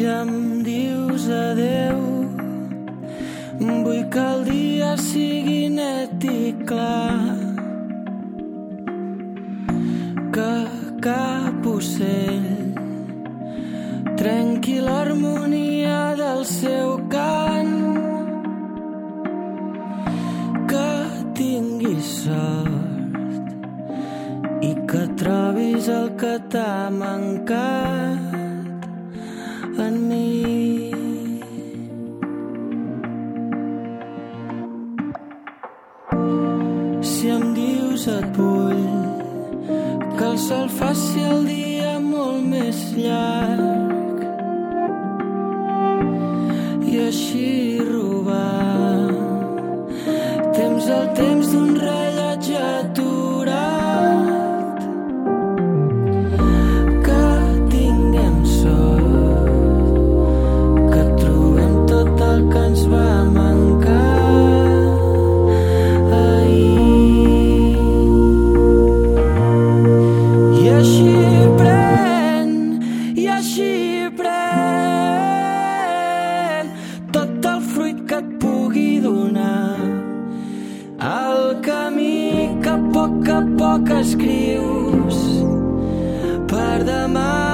si em dius adeu. Vull que el dia sigui net i clar. Que cap ocell trenqui l'harmonia del seu cant. Que tinguis sort i que trobis el que t'ha mancat en mi. Si em dius et vull que el sol faci el dia molt més llarg i així robar temps el temps d'un rellotge aturat escrius per demà